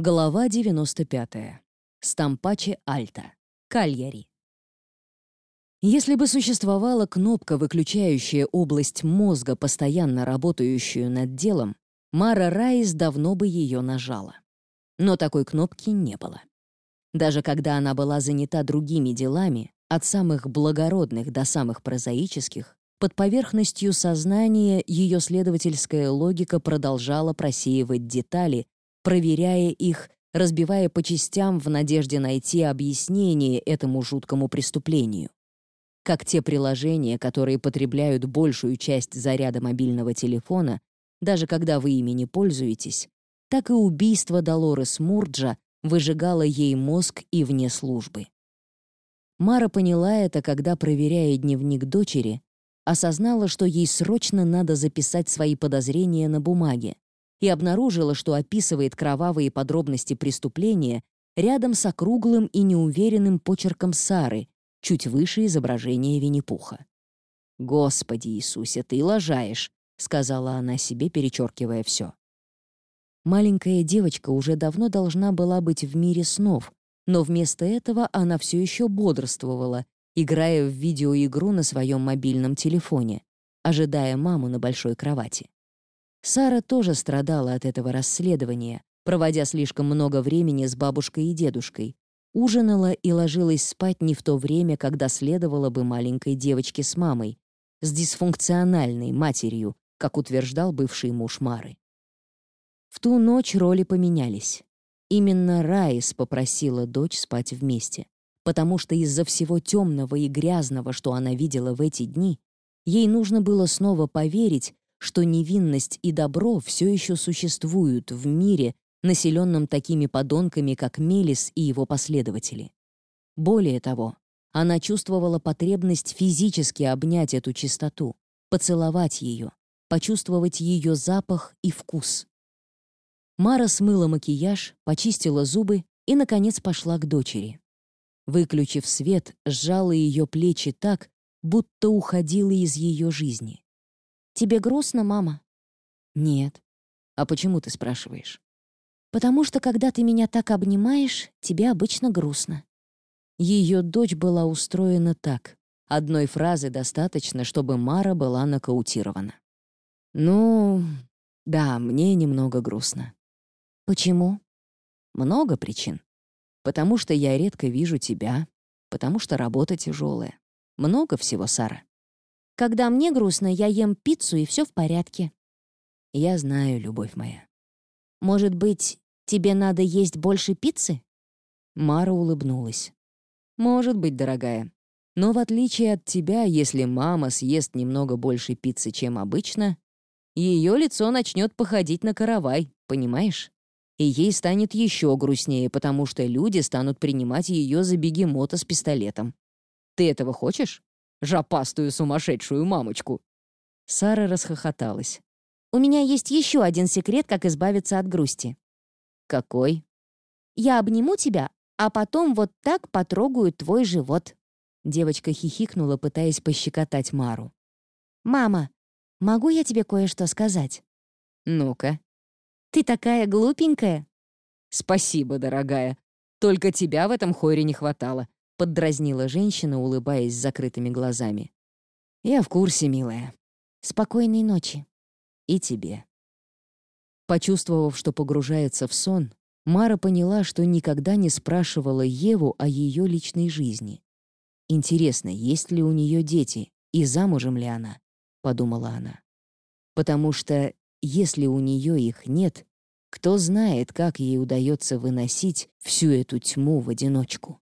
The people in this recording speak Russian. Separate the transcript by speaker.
Speaker 1: Глава 95. Стампаче Альта. Кальяри. Если бы существовала кнопка, выключающая область мозга, постоянно работающую над делом, Мара Райс давно бы ее нажала. Но такой кнопки не было. Даже когда она была занята другими делами, от самых благородных до самых прозаических, под поверхностью сознания ее следовательская логика продолжала просеивать детали, проверяя их, разбивая по частям в надежде найти объяснение этому жуткому преступлению. Как те приложения, которые потребляют большую часть заряда мобильного телефона, даже когда вы ими не пользуетесь, так и убийство Долорес Мурджа выжигало ей мозг и вне службы. Мара поняла это, когда, проверяя дневник дочери, осознала, что ей срочно надо записать свои подозрения на бумаге, и обнаружила, что описывает кровавые подробности преступления рядом с округлым и неуверенным почерком Сары, чуть выше изображения Винни-Пуха. «Господи Иисусе, ты лажаешь», — сказала она себе, перечеркивая все. Маленькая девочка уже давно должна была быть в мире снов, но вместо этого она все еще бодрствовала, играя в видеоигру на своем мобильном телефоне, ожидая маму на большой кровати. Сара тоже страдала от этого расследования, проводя слишком много времени с бабушкой и дедушкой, ужинала и ложилась спать не в то время, когда следовало бы маленькой девочке с мамой, с дисфункциональной матерью, как утверждал бывший муж Мары. В ту ночь роли поменялись. Именно Раис попросила дочь спать вместе, потому что из-за всего темного и грязного, что она видела в эти дни, ей нужно было снова поверить, что невинность и добро все еще существуют в мире, населенном такими подонками, как Мелис и его последователи. Более того, она чувствовала потребность физически обнять эту чистоту, поцеловать ее, почувствовать ее запах и вкус. Мара смыла макияж, почистила зубы и, наконец, пошла к дочери. Выключив свет, сжала ее плечи так, будто уходила из ее жизни. «Тебе грустно, мама?» «Нет». «А почему ты спрашиваешь?» «Потому что, когда ты меня так обнимаешь, тебе обычно грустно». Ее дочь была устроена так. Одной фразы достаточно, чтобы Мара была нокаутирована. «Ну, да, мне немного грустно». «Почему?» «Много причин. Потому что я редко вижу тебя, потому что работа тяжелая. Много всего, Сара. Когда мне грустно, я ем пиццу, и все в порядке. Я знаю, любовь моя. Может быть, тебе надо есть больше пиццы? Мара улыбнулась. Может быть, дорогая. Но в отличие от тебя, если мама съест немного больше пиццы, чем обычно, ее лицо начнет походить на каравай, понимаешь? И ей станет еще грустнее, потому что люди станут принимать ее за бегемота с пистолетом. Ты этого хочешь? Жопастую сумасшедшую мамочку». Сара расхохоталась. «У меня есть еще один секрет, как избавиться от грусти». «Какой?» «Я обниму тебя, а потом вот так потрогаю твой живот». Девочка хихикнула, пытаясь пощекотать Мару. «Мама, могу я тебе кое-что сказать?» «Ну-ка». «Ты такая глупенькая». «Спасибо, дорогая. Только тебя в этом хоре не хватало. Поддразнила женщина, улыбаясь закрытыми глазами. «Я в курсе, милая. Спокойной ночи. И тебе». Почувствовав, что погружается в сон, Мара поняла, что никогда не спрашивала Еву о ее личной жизни. «Интересно, есть ли у нее дети и замужем ли она?» — подумала она. «Потому что, если у нее их нет, кто знает, как ей удается выносить всю эту тьму в одиночку?»